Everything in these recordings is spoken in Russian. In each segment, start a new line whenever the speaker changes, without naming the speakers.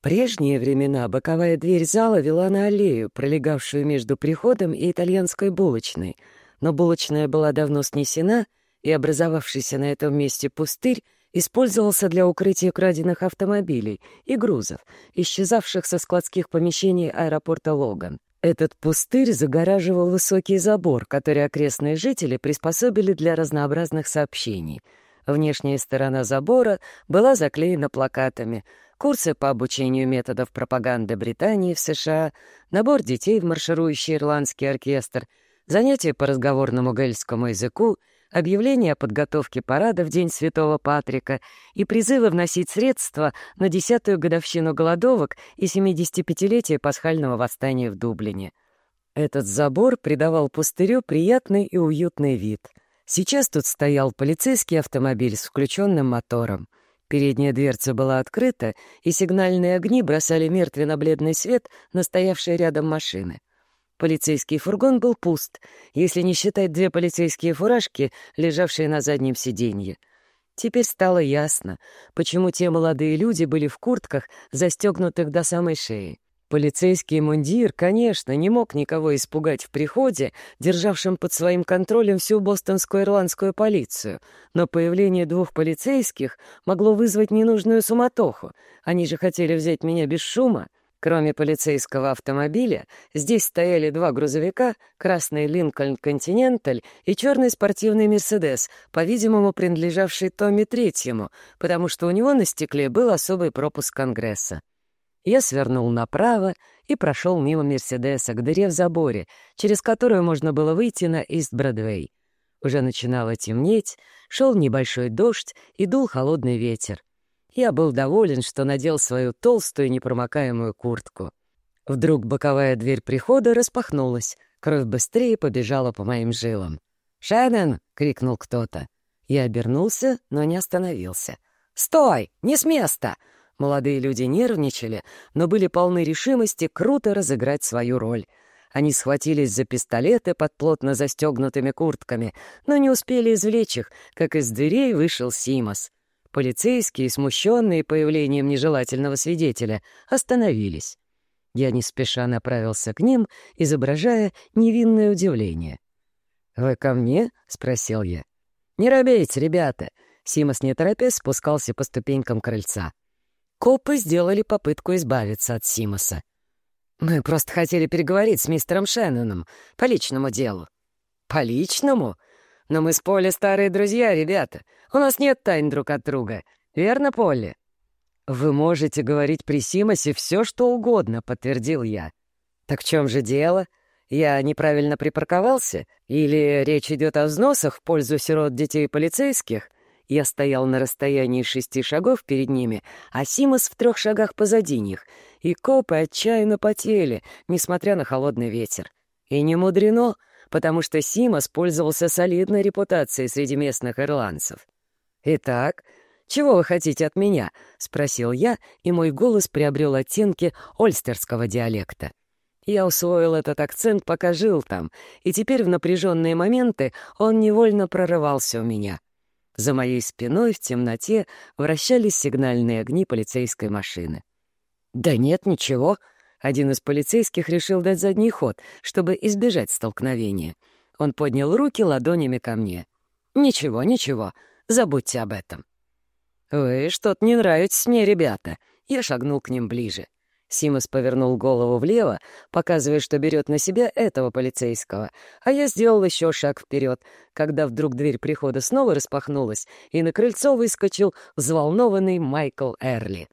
В прежние времена боковая дверь зала вела на аллею, пролегавшую между приходом и итальянской булочной, но булочная была давно снесена, и образовавшийся на этом месте пустырь использовался для укрытия краденных автомобилей и грузов, исчезавших со складских помещений аэропорта Логан. Этот пустырь загораживал высокий забор, который окрестные жители приспособили для разнообразных сообщений. Внешняя сторона забора была заклеена плакатами «Курсы по обучению методов пропаганды Британии в США», «Набор детей в марширующий ирландский оркестр», занятия по разговорному гельскому языку — объявление о подготовке парада в День Святого Патрика и призывы вносить средства на десятую годовщину голодовок и 75-летие пасхального восстания в Дублине. Этот забор придавал пустырю приятный и уютный вид. Сейчас тут стоял полицейский автомобиль с включенным мотором. Передняя дверца была открыта, и сигнальные огни бросали мертвенно-бледный свет на стоявшие рядом машины. Полицейский фургон был пуст, если не считать две полицейские фуражки, лежавшие на заднем сиденье. Теперь стало ясно, почему те молодые люди были в куртках, застегнутых до самой шеи. Полицейский мундир, конечно, не мог никого испугать в приходе, державшем под своим контролем всю бостонскую ирландскую полицию, но появление двух полицейских могло вызвать ненужную суматоху. Они же хотели взять меня без шума. Кроме полицейского автомобиля, здесь стояли два грузовика, красный «Линкольн Континенталь» и черный спортивный «Мерседес», по-видимому, принадлежавший Томми Третьему, потому что у него на стекле был особый пропуск Конгресса. Я свернул направо и прошел мимо «Мерседеса» к дыре в заборе, через которую можно было выйти на Ист-Бродвей. Уже начинало темнеть, шел небольшой дождь и дул холодный ветер. Я был доволен, что надел свою толстую непромокаемую куртку. Вдруг боковая дверь прихода распахнулась. Кровь быстрее побежала по моим жилам. «Шеннон!» — крикнул кто-то. Я обернулся, но не остановился. «Стой! Не с места!» Молодые люди нервничали, но были полны решимости круто разыграть свою роль. Они схватились за пистолеты под плотно застегнутыми куртками, но не успели извлечь их, как из дверей вышел Симос. Полицейские, смущенные появлением нежелательного свидетеля, остановились. Я не спеша направился к ним, изображая невинное удивление. «Вы ко мне?» — спросил я. «Не робейте, ребята!» Симос, не торопясь, спускался по ступенькам крыльца. Копы сделали попытку избавиться от Симоса. «Мы просто хотели переговорить с мистером Шенноном по личному делу». «По личному?» Но мы с Полли старые друзья, ребята. У нас нет тайн друг от друга. Верно, Полли?» «Вы можете говорить при Симосе все, что угодно», — подтвердил я. «Так в чем же дело? Я неправильно припарковался? Или речь идет о взносах в пользу сирот детей полицейских?» Я стоял на расстоянии шести шагов перед ними, а Симос в трех шагах позади них, и копы отчаянно потели, несмотря на холодный ветер. И не мудрено — потому что Симас пользовался солидной репутацией среди местных ирландцев. «Итак, чего вы хотите от меня?» — спросил я, и мой голос приобрел оттенки ольстерского диалекта. Я усвоил этот акцент, пока жил там, и теперь в напряженные моменты он невольно прорывался у меня. За моей спиной в темноте вращались сигнальные огни полицейской машины. «Да нет, ничего», один из полицейских решил дать задний ход, чтобы избежать столкновения. Он поднял руки ладонями ко мне. «Ничего, ничего, забудьте об этом». «Вы что-то не нравитесь мне, ребята». Я шагнул к ним ближе. Симос повернул голову влево, показывая, что берет на себя этого полицейского, а я сделал еще шаг вперед, когда вдруг дверь прихода снова распахнулась, и на крыльцо выскочил взволнованный Майкл Эрли.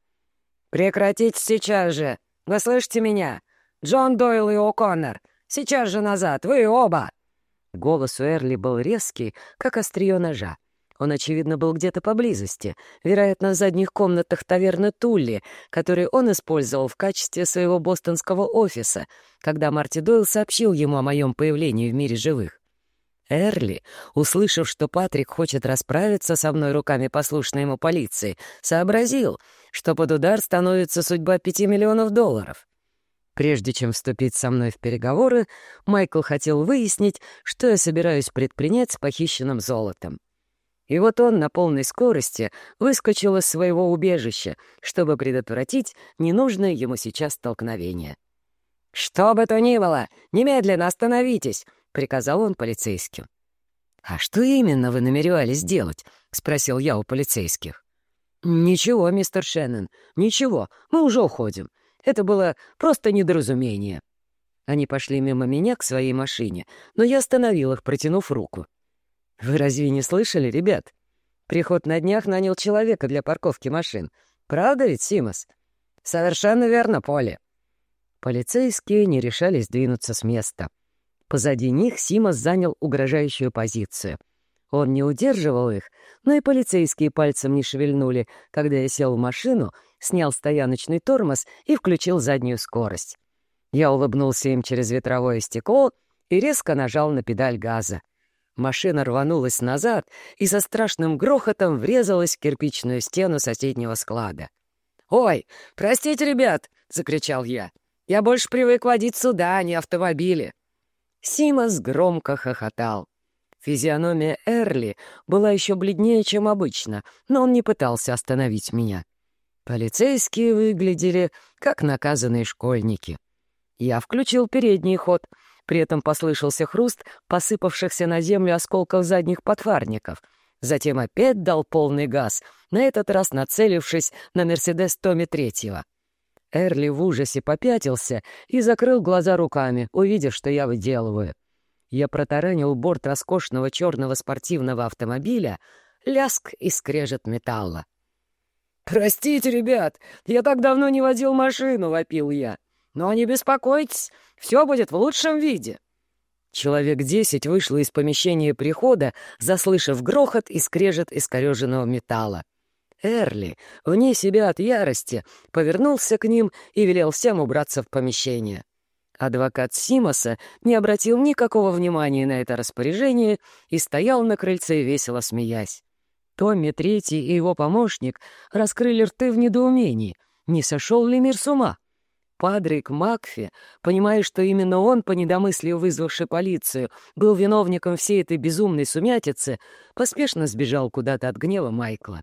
«Прекратите сейчас же!» Вы слышите меня? Джон Дойл и О'Коннор! Сейчас же назад! Вы оба!» Голос у Эрли был резкий, как острие ножа. Он, очевидно, был где-то поблизости, вероятно, в задних комнатах таверны Тулли, которые он использовал в качестве своего бостонского офиса, когда Марти Дойл сообщил ему о моем появлении в мире живых. Эрли, услышав, что Патрик хочет расправиться со мной руками послушной ему полиции, сообразил, что под удар становится судьба пяти миллионов долларов. Прежде чем вступить со мной в переговоры, Майкл хотел выяснить, что я собираюсь предпринять с похищенным золотом. И вот он на полной скорости выскочил из своего убежища, чтобы предотвратить ненужное ему сейчас столкновение. «Что бы то ни было, немедленно остановитесь!» — приказал он полицейским. «А что именно вы намеревались делать?» — спросил я у полицейских. «Ничего, мистер Шеннон, ничего, мы уже уходим. Это было просто недоразумение». Они пошли мимо меня к своей машине, но я остановил их, протянув руку. «Вы разве не слышали, ребят? Приход на днях нанял человека для парковки машин. Правда ведь, Симос?» «Совершенно верно, Поли». Полицейские не решались двинуться с места. Позади них Симос занял угрожающую позицию. Он не удерживал их, но и полицейские пальцем не шевельнули, когда я сел в машину, снял стояночный тормоз и включил заднюю скорость. Я улыбнулся им через ветровое стекло и резко нажал на педаль газа. Машина рванулась назад и со страшным грохотом врезалась в кирпичную стену соседнего склада. «Ой, простите, ребят!» — закричал я. «Я больше привык водить суда, а не автомобили». Симас громко хохотал. Физиономия Эрли была еще бледнее, чем обычно, но он не пытался остановить меня. Полицейские выглядели как наказанные школьники. Я включил передний ход — при этом послышался хруст посыпавшихся на землю осколков задних подфарников. Затем опять дал полный газ, на этот раз нацелившись на «Мерседес» Томми Третьего. Эрли в ужасе попятился и закрыл глаза руками, увидев, что я выделываю. Я протаранил борт роскошного черного спортивного автомобиля, ляск и скрежет металла. «Простите, ребят, я так давно не водил машину», — вопил я. Но не беспокойтесь, все будет в лучшем виде». Человек десять вышло из помещения прихода, заслышав грохот и скрежет искореженного металла. Эрли, вне себя от ярости, повернулся к ним и велел всем убраться в помещение. Адвокат Симоса не обратил никакого внимания на это распоряжение и стоял на крыльце, весело смеясь. Томми Третий и его помощник раскрыли рты в недоумении. Не сошел ли мир с ума? Падрик Макфи, понимая, что именно он, по недомыслию вызвавший полицию, был виновником всей этой безумной сумятицы, поспешно сбежал куда-то от гнева Майкла.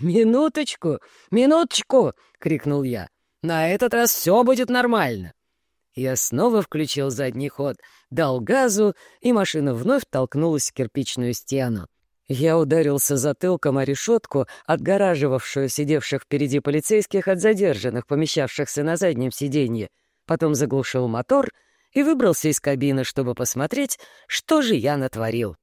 «Минуточку! Минуточку!» — крикнул я. «На этот раз все будет нормально!» Я снова включил задний ход, дал газу, и машина вновь толкнулась в кирпичную стену. Я ударился затылком о решетку, отгораживавшую сидевших впереди полицейских от задержанных, помещавшихся на заднем сиденье. Потом заглушил мотор и выбрался из кабины, чтобы посмотреть, что же я натворил.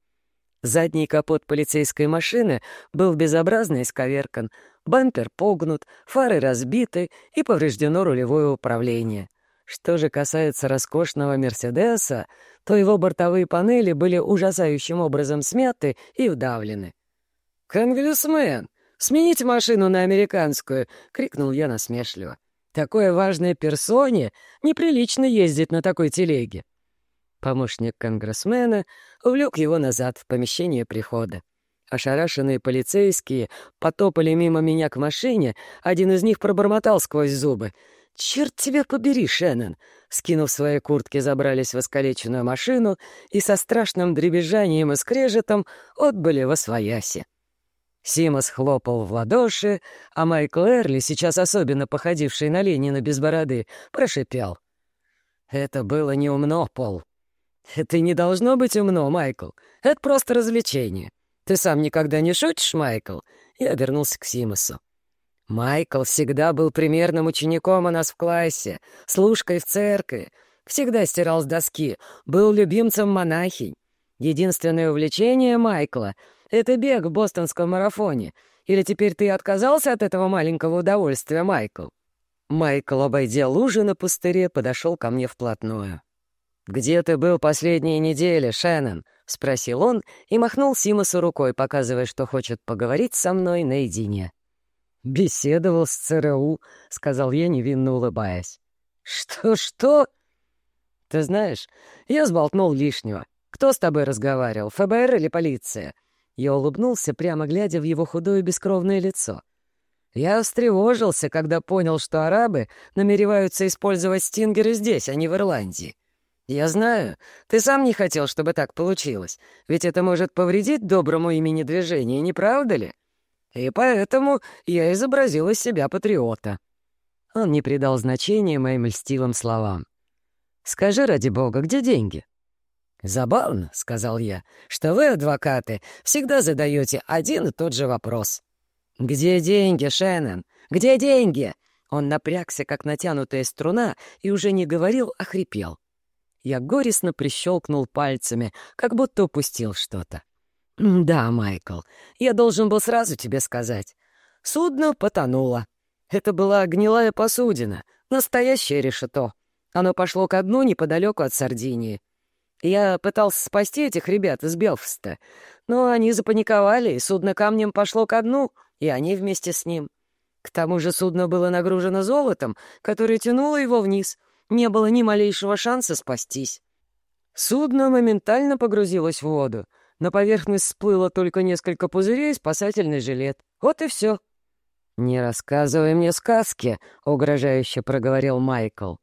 Задний капот полицейской машины был безобразно исковеркан, бампер погнут, фары разбиты и повреждено рулевое управление. Что же касается роскошного «Мерседеса», то его бортовые панели были ужасающим образом смяты и вдавлены. «Конгрессмен, смените машину на американскую!» — крикнул я насмешливо. «Такое важное персоне неприлично ездить на такой телеге!» Помощник конгрессмена увлек его назад в помещение прихода. Ошарашенные полицейские потопали мимо меня к машине, один из них пробормотал сквозь зубы. «Черт тебя побери, Шеннон! скинув свои куртки, забрались в искалеченную машину и со страшным дребезжанием и скрежетом отбыли во свояси. Симас хлопал в ладоши, а Майкл Эрли, сейчас особенно походивший на Ленина без бороды, прошипел. «Это было неумно, Пол». «Это не должно быть умно, Майкл. Это просто развлечение. Ты сам никогда не шутишь, Майкл?» Я вернулся к Симасу. Майкл всегда был примерным учеником у нас в классе, служкой в церкви, всегда стирал с доски, был любимцем монахинь. Единственное увлечение Майкла — это бег в бостонском марафоне. Или теперь ты отказался от этого маленького удовольствия, Майкл?» Майкл, обойдя лужи на пустыре, подошел ко мне вплотную. «Где ты был последние недели, Шеннон?» — спросил он и махнул Симосу рукой, показывая, что хочет поговорить со мной наедине. «Беседовал с ЦРУ», — сказал я, невинно улыбаясь. «Что-что?» «Ты знаешь, я сболтнул лишнего. Кто с тобой разговаривал, ФБР или полиция?» Я улыбнулся, прямо глядя в его худое бескровное лицо. Я встревожился, когда понял, что арабы намереваются использовать стингеры здесь, а не в Ирландии. «Я знаю. Ты сам не хотел, чтобы так получилось. Ведь это может повредить доброму имени движения, не правда ли? И поэтому я изобразил из себя патриота». Он не придал значения моим льстивым словам. «Скажи, ради бога, где деньги?» «Забавно», — сказал я, — «что вы, адвокаты, всегда задаете один и тот же вопрос». «Где деньги, Шеннон? Где деньги?» Он напрягся, как натянутая струна, и уже не говорил, а хрипел. Я горестно прищелкнул пальцами, как будто упустил что-то. «Да, Майкл, я должен был сразу тебе сказать. Судно потонуло. Это была гнилая посудина, настоящее решето. Оно пошло ко дну неподалеку от Сардинии. Я пытался спасти этих ребят из Белфаста, но они запаниковали, и судно камнем пошло ко дну, и они вместе с ним. К тому же судно было нагружено золотом, которое тянуло его вниз — не было ни малейшего шанса спастись. Судно моментально погрузилось в воду. На поверхность всплыло только несколько пузырей и спасательный жилет. Вот и все. «Не рассказывай мне сказки», — угрожающе проговорил Майкл.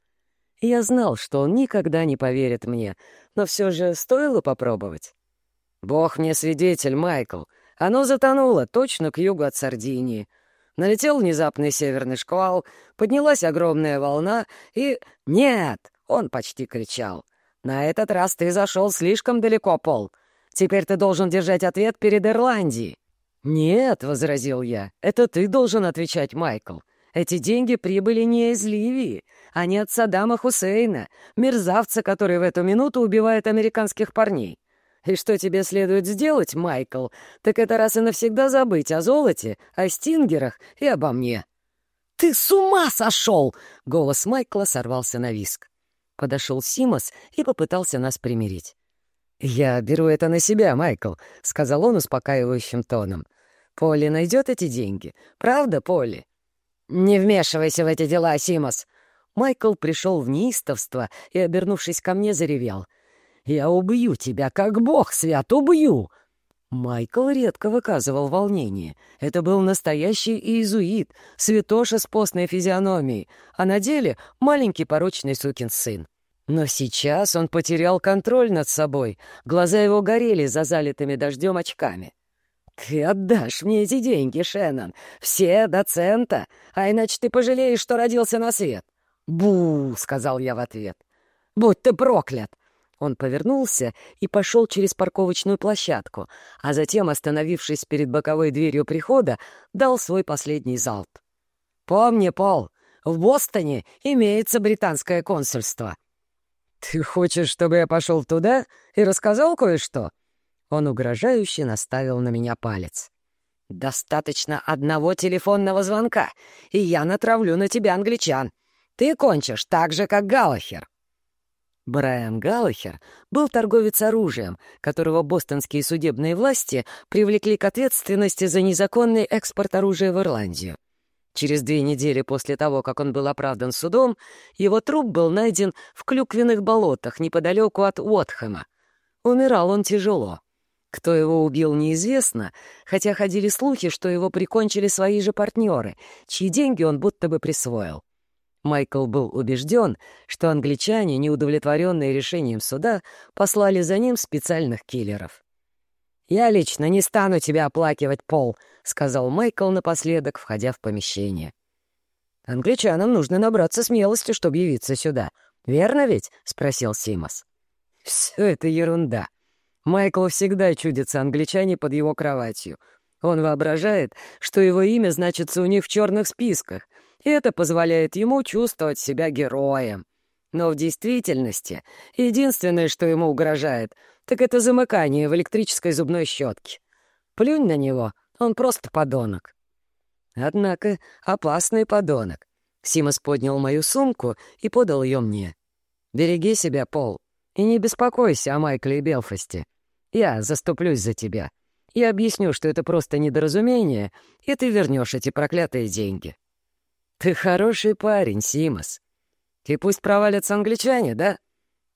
Я знал, что он никогда не поверит мне, но все же стоило попробовать. «Бог мне свидетель, Майкл. Оно затонуло точно к югу от Сардинии. Налетел внезапный северный шквал, поднялась огромная волна и... «Нет!» — он почти кричал. «На этот раз ты зашел слишком далеко, Пол. Теперь ты должен держать ответ перед Ирландией». «Нет», — возразил я, — «это ты должен отвечать, Майкл. Эти деньги прибыли не из Ливии, а не от Саддама Хусейна, мерзавца, который в эту минуту убивает американских парней. И что тебе следует сделать, Майкл, так это раз и навсегда забыть о золоте, о стингерах и обо мне». «Ты с ума сошел!» — голос Майкла сорвался на виск. Подошел Симос и попытался нас примирить. «Я беру это на себя, Майкл», — сказал он успокаивающим тоном. «Полли найдет эти деньги. Правда, Полли?» «Не вмешивайся в эти дела, Симос!» Майкл пришел в неистовство и, обернувшись ко мне, заревел. Я убью тебя, как бог свят, убью!» Майкл редко выказывал волнение. Это был настоящий иезуит, святоша с постной физиономией, а на деле маленький порочный сукин сын. Но сейчас он потерял контроль над собой, глаза его горели за залитыми дождем очками. «Ты отдашь мне эти деньги, Шеннон, все до цента, а иначе ты пожалеешь, что родился на свет». «Бу!» — сказал я в ответ. «Будь ты проклят! Он повернулся и пошел через парковочную площадку, а затем, остановившись перед боковой дверью прихода, дал свой последний залп. «Помни, Пол, в Бостоне имеется британское консульство». «Ты хочешь, чтобы я пошел туда и рассказал кое-что?» Он угрожающе наставил на меня палец. «Достаточно одного телефонного звонка, и я натравлю на тебя англичан. Ты кончишь так же, как Галахер». Брайан Галлахер был торговец оружием, которого бостонские судебные власти привлекли к ответственности за незаконный экспорт оружия в Ирландию. Через две недели после того, как он был оправдан судом, его труп был найден в клюквенных болотах неподалеку от Уотхэма. Умирал он тяжело. Кто его убил, неизвестно, хотя ходили слухи, что его прикончили свои же партнеры, чьи деньги он будто бы присвоил. Майкл был убежден, что англичане, неудовлетворенные решением суда, послали за ним специальных киллеров. «Я лично не стану тебя оплакивать, Пол», — сказал Майкл напоследок, входя в помещение. «Англичанам нужно набраться смелости, чтобы явиться сюда. Верно ведь?» — спросил Симос. «Все это ерунда. Майкл всегда чудится англичане под его кроватью. Он воображает, что его имя значится у них в черных списках, это позволяет ему чувствовать себя героем. Но в действительности единственное, что ему угрожает, так это замыкание в электрической зубной щетке. Плюнь на него, он просто подонок. Однако опасный подонок. Симас поднял мою сумку и подал ее мне. «Береги себя, Пол, и не беспокойся о Майкле и Белфасте. Я заступлюсь за тебя. Я объясню, что это просто недоразумение, и ты вернешь эти проклятые деньги». «Ты хороший парень, Симос. И пусть провалятся англичане, да?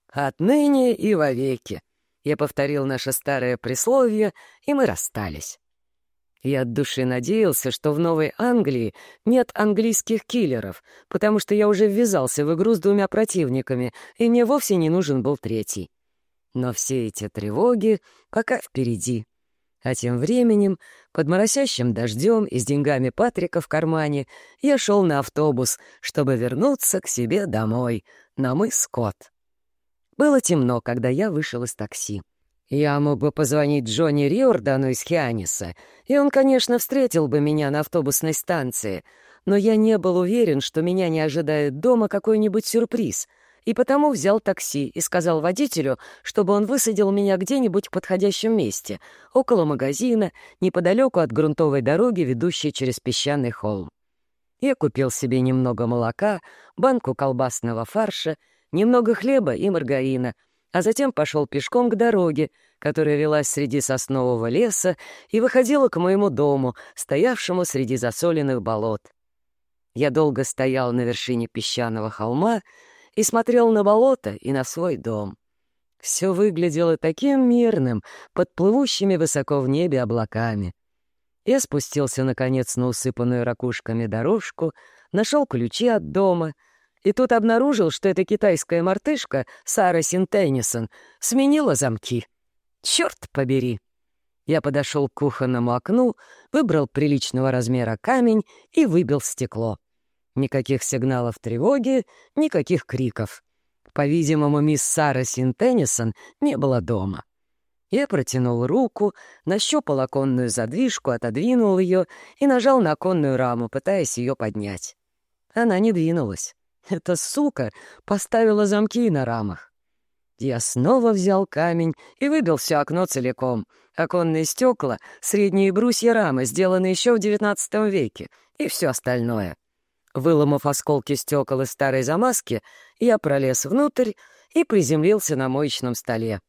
Отныне и вовеки». Я повторил наше старое присловие, и мы расстались. Я от души надеялся, что в Новой Англии нет английских киллеров, потому что я уже ввязался в игру с двумя противниками, и мне вовсе не нужен был третий. Но все эти тревоги пока впереди. А тем временем, под моросящим дождем и с деньгами Патрика в кармане, я шел на автобус, чтобы вернуться к себе домой, на мыс Скотт. Было темно, когда я вышел из такси. Я мог бы позвонить Джонни Риордану из Хианиса, и он, конечно, встретил бы меня на автобусной станции, но я не был уверен, что меня не ожидает дома какой-нибудь сюрприз, и потому взял такси и сказал водителю, чтобы он высадил меня где-нибудь в подходящем месте, около магазина, неподалеку от грунтовой дороги, ведущей через песчаный холм. Я купил себе немного молока, банку колбасного фарша, немного хлеба и маргарина — а затем пошел пешком к дороге, которая велась среди соснового леса и выходила к моему дому, стоявшему среди засоленных болот. Я долго стоял на вершине песчаного холма и смотрел на болото и на свой дом. Все выглядело таким мирным, под плывущими высоко в небе облаками. Я спустился, наконец, на усыпанную ракушками дорожку, нашел ключи от дома — и тут обнаружил, что эта китайская мартышка, Сара Синтеннисон, сменила замки. Черт побери! Я подошел к кухонному окну, выбрал приличного размера камень и выбил стекло. Никаких сигналов тревоги, никаких криков. По-видимому, мисс Сара Синтеннисон не была дома. Я протянул руку, нащупал оконную задвижку, отодвинул ее и нажал на оконную раму, пытаясь ее поднять. Она не двинулась. Эта сука поставила замки на рамах. Я снова взял камень и выбил все окно целиком. Оконные стекла, средние брусья рамы, сделаны еще в XIX веке, и все остальное. Выломав осколки стекол из старой замазки, я пролез внутрь и приземлился на моечном столе.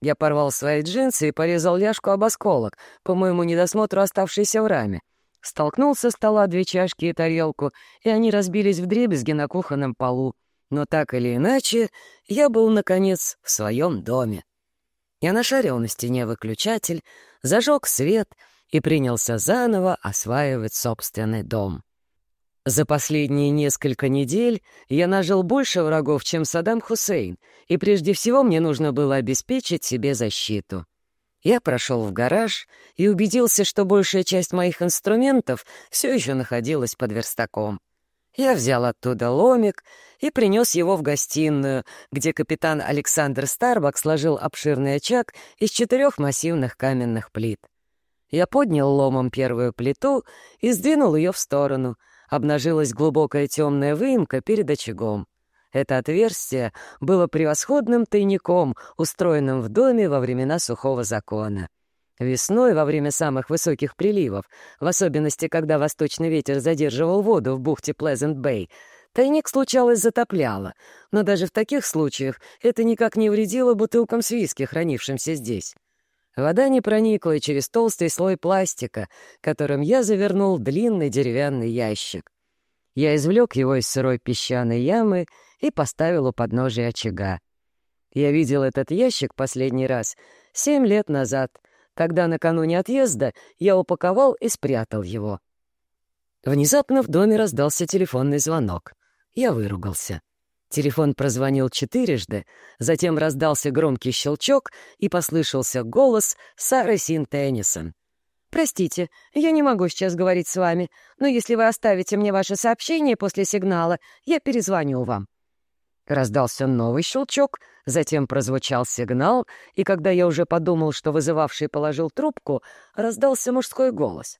Я порвал свои джинсы и порезал ляжку об осколок, по моему недосмотру оставшийся в раме. Столкнул со стола две чашки и тарелку, и они разбились в дребезги на кухонном полу. Но так или иначе, я был, наконец, в своем доме. Я нашарил на стене выключатель, зажег свет и принялся заново осваивать собственный дом. За последние несколько недель я нажил больше врагов, чем Саддам Хусейн, и прежде всего мне нужно было обеспечить себе защиту. Я прошел в гараж и убедился, что большая часть моих инструментов все еще находилась под верстаком. Я взял оттуда ломик и принес его в гостиную, где капитан Александр Старбак сложил обширный очаг из четырех массивных каменных плит. Я поднял ломом первую плиту и сдвинул ее в сторону. Обнажилась глубокая темная выемка перед очагом. Это отверстие было превосходным тайником, устроенным в доме во времена сухого закона. Весной, во время самых высоких приливов, в особенности, когда восточный ветер задерживал воду в бухте Плезент-Бэй, тайник случалось затопляло, но даже в таких случаях это никак не вредило бутылкам с виски, хранившимся здесь. Вода не проникла и через толстый слой пластика, которым я завернул длинный деревянный ящик. Я извлек его из сырой песчаной ямы и поставил у подножия очага. Я видел этот ящик последний раз семь лет назад, когда накануне отъезда я упаковал и спрятал его. Внезапно в доме раздался телефонный звонок. Я выругался. Телефон прозвонил четырежды, затем раздался громкий щелчок и послышался голос Сары Син Теннисон. «Простите, я не могу сейчас говорить с вами, но если вы оставите мне ваше сообщение после сигнала, я перезвоню вам». Раздался новый щелчок, затем прозвучал сигнал, и когда я уже подумал, что вызывавший положил трубку, раздался мужской голос.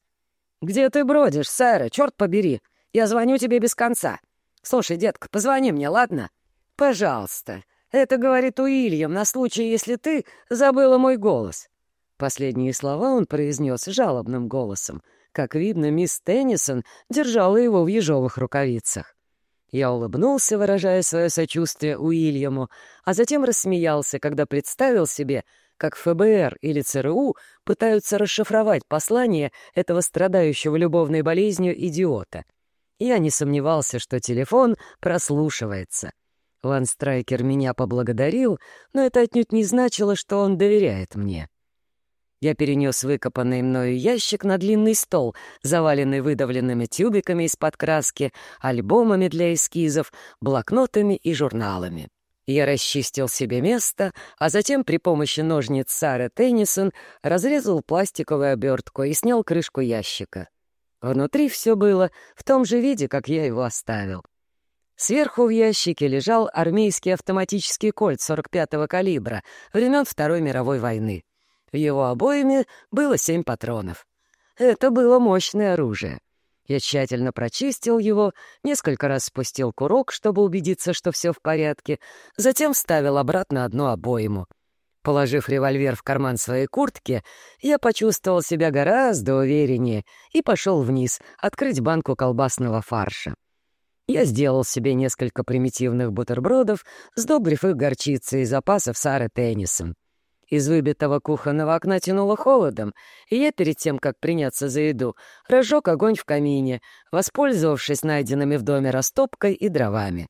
«Где ты бродишь, Сэра? Черт побери! Я звоню тебе без конца. Слушай, детка, позвони мне, ладно? Пожалуйста. Это говорит Уильям на случай, если ты забыла мой голос». Последние слова он произнес жалобным голосом. Как видно, мисс Теннисон держала его в ежовых рукавицах. Я улыбнулся, выражая свое сочувствие Уильяму, а затем рассмеялся, когда представил себе, как ФБР или ЦРУ пытаются расшифровать послание этого страдающего любовной болезнью идиота. Я не сомневался, что телефон прослушивается. Ван Страйкер меня поблагодарил, но это отнюдь не значило, что он доверяет мне. Я перенес выкопанный мною ящик на длинный стол, заваленный выдавленными тюбиками из-под краски, альбомами для эскизов, блокнотами и журналами. Я расчистил себе место, а затем при помощи ножниц Сары Теннисон разрезал пластиковую обертку и снял крышку ящика. Внутри все было в том же виде, как я его оставил. Сверху в ящике лежал армейский автоматический кольт 45-го калибра времен Второй мировой войны. В его обоими было семь патронов. Это было мощное оружие. Я тщательно прочистил его, несколько раз спустил курок, чтобы убедиться, что все в порядке, затем вставил обратно одну обойму. Положив револьвер в карман своей куртки, я почувствовал себя гораздо увереннее и пошел вниз открыть банку колбасного фарша. Я сделал себе несколько примитивных бутербродов, сдобрив их горчицей из запасов Сары Теннисон. Из выбитого кухонного окна тянуло холодом, и я перед тем, как приняться за еду, разжег огонь в камине, воспользовавшись найденными в доме растопкой и дровами.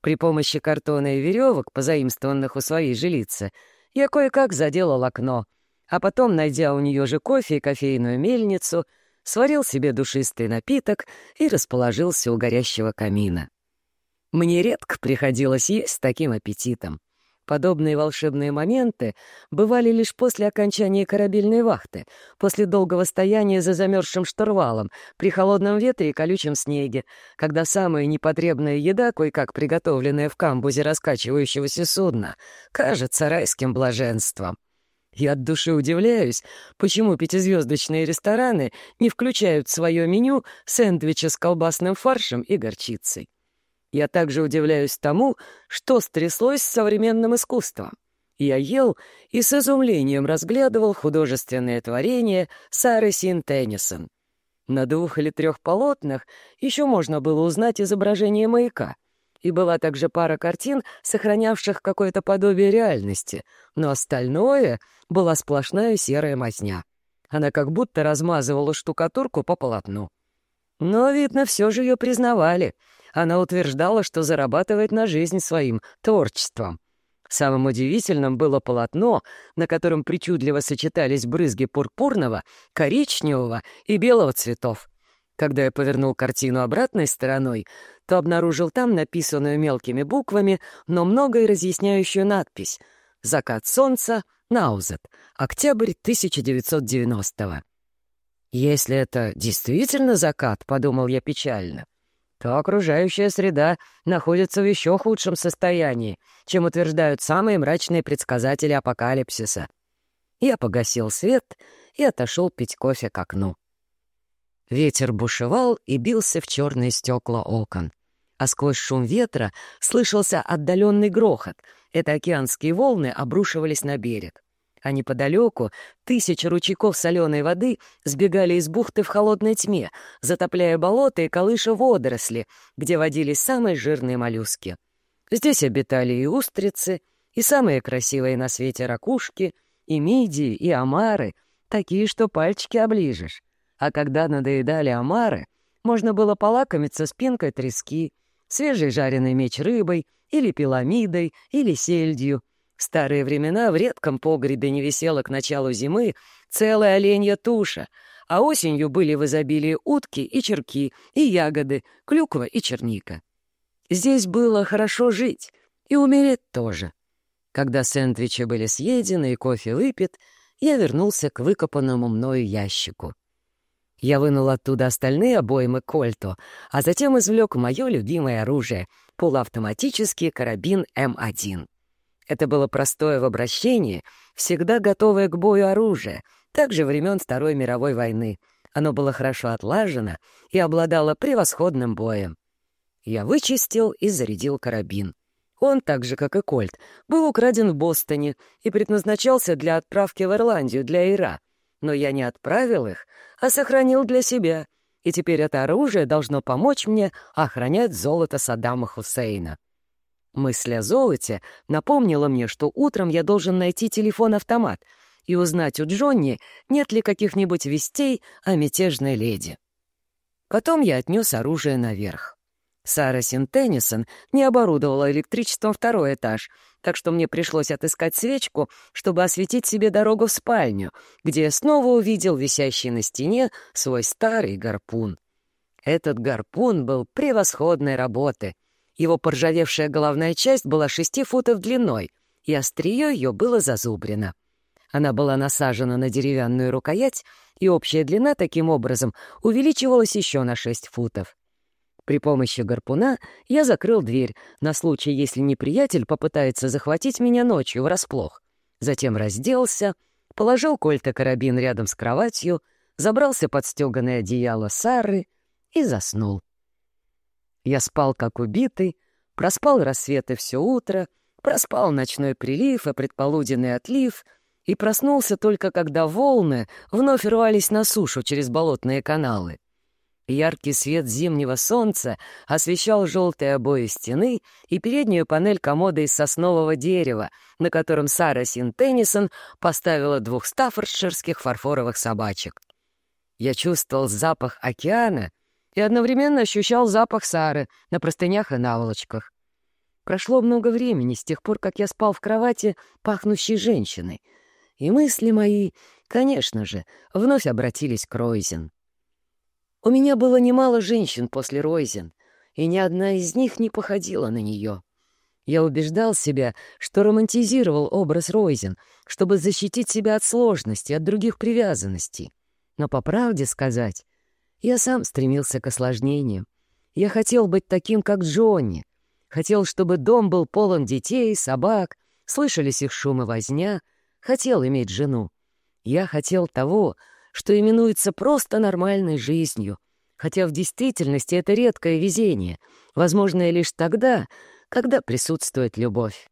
При помощи картона и веревок, позаимствованных у своей жилицы, я кое-как заделал окно, а потом, найдя у нее же кофе и кофейную мельницу, сварил себе душистый напиток и расположился у горящего камина. Мне редко приходилось есть с таким аппетитом. Подобные волшебные моменты бывали лишь после окончания корабельной вахты, после долгого стояния за замерзшим штурвалом, при холодном ветре и колючем снеге, когда самая непотребная еда, кое-как приготовленная в камбузе раскачивающегося судна, кажется райским блаженством. Я от души удивляюсь, почему пятизвездочные рестораны не включают в свое меню сэндвичи с колбасным фаршем и горчицей. Я также удивляюсь тому, что стряслось с современным искусством. Я ел и с изумлением разглядывал художественное творение Сары Син Теннисон. На двух или трех полотнах еще можно было узнать изображение маяка, и была также пара картин, сохранявших какое-то подобие реальности, но остальное была сплошная серая мазня. Она как будто размазывала штукатурку по полотну. Но, видно, все же ее признавали — она утверждала, что зарабатывает на жизнь своим творчеством. Самым удивительным было полотно, на котором причудливо сочетались брызги пурпурного, коричневого и белого цветов. Когда я повернул картину обратной стороной, то обнаружил там написанную мелкими буквами, но многое разъясняющую надпись «Закат солнца, Наузет, октябрь 1990-го». «Если это действительно закат», — подумал я печально, то окружающая среда находится в еще худшем состоянии, чем утверждают самые мрачные предсказатели апокалипсиса. Я погасил свет и отошел пить кофе к окну. Ветер бушевал и бился в черные стекла окон, а сквозь шум ветра слышался отдаленный грохот. Это океанские волны обрушивались на берег а неподалеку тысячи ручейков соленой воды сбегали из бухты в холодной тьме, затопляя болота и колыша водоросли, где водились самые жирные моллюски. Здесь обитали и устрицы, и самые красивые на свете ракушки, и мидии, и омары, такие, что пальчики оближешь. А когда надоедали омары, можно было полакомиться спинкой трески, свежей жареной меч рыбой, или пиламидой, или сельдью — в старые времена в редком погребе не висела к началу зимы целая оленья туша, а осенью были в изобилии утки и черки, и ягоды, клюква и черника. Здесь было хорошо жить и умереть тоже. Когда сэндвичи были съедены и кофе выпит, я вернулся к выкопанному мною ящику. Я вынул оттуда остальные обоймы кольто, а затем извлек мое любимое оружие — полуавтоматический карабин М1. Это было простое в обращении, всегда готовое к бою оружие, также времен Второй мировой войны. Оно было хорошо отлажено и обладало превосходным боем. Я вычистил и зарядил карабин. Он, так же, как и кольт, был украден в Бостоне и предназначался для отправки в Ирландию, для Ира. Но я не отправил их, а сохранил для себя, и теперь это оружие должно помочь мне охранять золото Саддама Хусейна. Мысль о золоте напомнила мне, что утром я должен найти телефон-автомат и узнать у Джонни, нет ли каких-нибудь вестей о мятежной леди. Потом я отнес оружие наверх. Сара Синтеннисон не оборудовала электричеством второй этаж, так что мне пришлось отыскать свечку, чтобы осветить себе дорогу в спальню, где я снова увидел висящий на стене свой старый гарпун. Этот гарпун был превосходной работы. Его поржавевшая головная часть была шести футов длиной, и острие ее было зазубрено. Она была насажена на деревянную рукоять, и общая длина таким образом увеличивалась еще на шесть футов. При помощи гарпуна я закрыл дверь на случай, если неприятель попытается захватить меня ночью врасплох. Затем разделся, положил кольта-карабин рядом с кроватью, забрался под стеганое одеяло Сары и заснул. Я спал как убитый, проспал рассветы все утро, проспал ночной прилив и предполуденный отлив и проснулся только когда волны вновь рвались на сушу через болотные каналы. Яркий свет зимнего солнца освещал желтые обои стены и переднюю панель комода из соснового дерева, на котором Сара Син Теннисон поставила двух стаффордширских фарфоровых собачек. Я чувствовал запах океана и одновременно ощущал запах Сары на простынях и наволочках. Прошло много времени с тех пор, как я спал в кровати, пахнущей женщиной, и мысли мои, конечно же, вновь обратились к Ройзен. У меня было немало женщин после Ройзен, и ни одна из них не походила на нее. Я убеждал себя, что романтизировал образ Ройзен, чтобы защитить себя от сложностей, от других привязанностей. Но, по правде сказать, я сам стремился к осложнениям. Я хотел быть таким, как Джонни. Хотел, чтобы дом был полон детей, собак, слышались их шум и возня. Хотел иметь жену. Я хотел того, что именуется просто нормальной жизнью, хотя в действительности это редкое везение, возможное лишь тогда, когда присутствует любовь.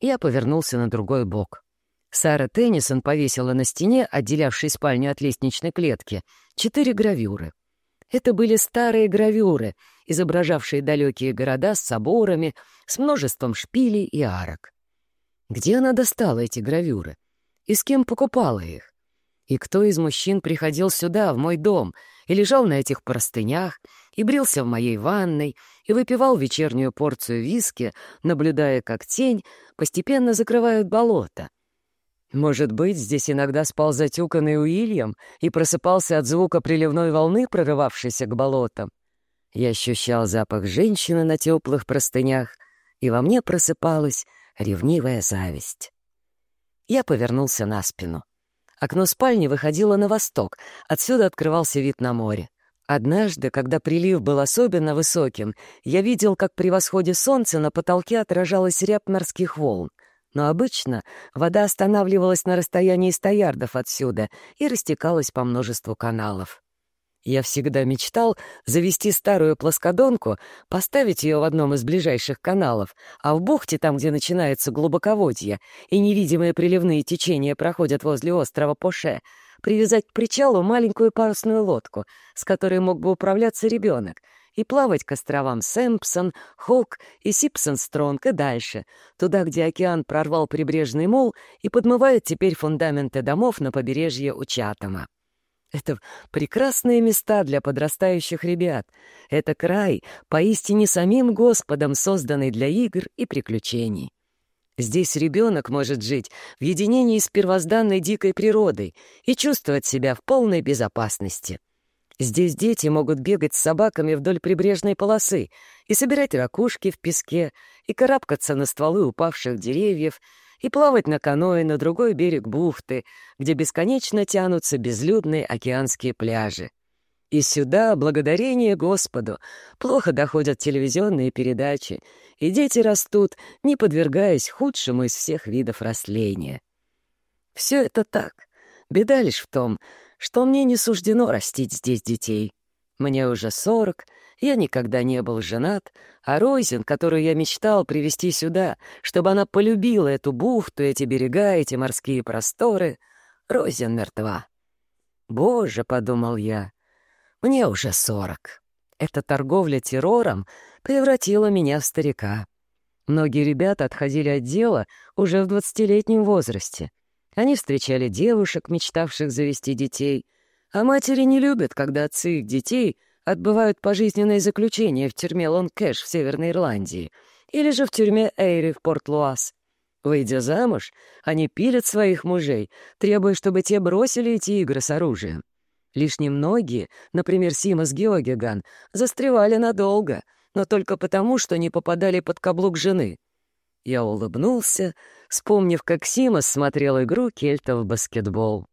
Я повернулся на другой бок. Сара Теннисон повесила на стене, отделявшей спальню от лестничной клетки, четыре гравюры. Это были старые гравюры, изображавшие далекие города с соборами, с множеством шпилей и арок. Где она достала эти гравюры? И с кем покупала их? И кто из мужчин приходил сюда, в мой дом, и лежал на этих простынях, и брился в моей ванной, и выпивал вечернюю порцию виски, наблюдая, как тень постепенно закрывает болото? Может быть, здесь иногда спал затюканный Уильям и просыпался от звука приливной волны, прорывавшейся к болотам? Я ощущал запах женщины на теплых простынях, и во мне просыпалась ревнивая зависть. Я повернулся на спину. Окно спальни выходило на восток, отсюда открывался вид на море. Однажды, когда прилив был особенно высоким, я видел, как при восходе солнца на потолке отражалась рябь морских волн. Но обычно вода останавливалась на расстоянии ста ярдов отсюда и растекалась по множеству каналов. Я всегда мечтал завести старую плоскодонку, поставить ее в одном из ближайших каналов, а в бухте, там, где начинается глубоководье, и невидимые приливные течения проходят возле острова Поше, привязать к причалу маленькую парусную лодку, с которой мог бы управляться ребенок, и плавать к островам Сэмпсон, Хук и Сипсон-Стронг и дальше, туда, где океан прорвал прибрежный мол и подмывает теперь фундаменты домов на побережье у Чатама. Это прекрасные места для подрастающих ребят. Это край, поистине самим Господом созданный для игр и приключений. Здесь ребенок может жить в единении с первозданной дикой природой и чувствовать себя в полной безопасности. Здесь дети могут бегать с собаками вдоль прибрежной полосы и собирать ракушки в песке, и карабкаться на стволы упавших деревьев, и плавать на каноэ на другой берег бухты, где бесконечно тянутся безлюдные океанские пляжи. И сюда, благодарение Господу, плохо доходят телевизионные передачи, и дети растут, не подвергаясь худшему из всех видов растления. Все это так. Беда лишь в том, что мне не суждено растить здесь детей. Мне уже сорок, я никогда не был женат, а Ройзен, которую я мечтал привести сюда, чтобы она полюбила эту бухту, эти берега, эти морские просторы, Ройзен мертва. «Боже», — подумал я, — «мне уже сорок. Эта торговля террором превратила меня в старика. Многие ребята отходили от дела уже в двадцатилетнем возрасте. Они встречали девушек, мечтавших завести детей, а матери не любят, когда отцы их детей — отбывают пожизненное заключение в тюрьме Лонкэш в Северной Ирландии или же в тюрьме Эйри в Порт-Луас. Выйдя замуж, они пилят своих мужей, требуя, чтобы те бросили эти игры с оружием. Лишь немногие, например, Симас Геогиган, застревали надолго, но только потому, что не попадали под каблук жены. Я улыбнулся, вспомнив, как Симас смотрел игру кельта в баскетбол.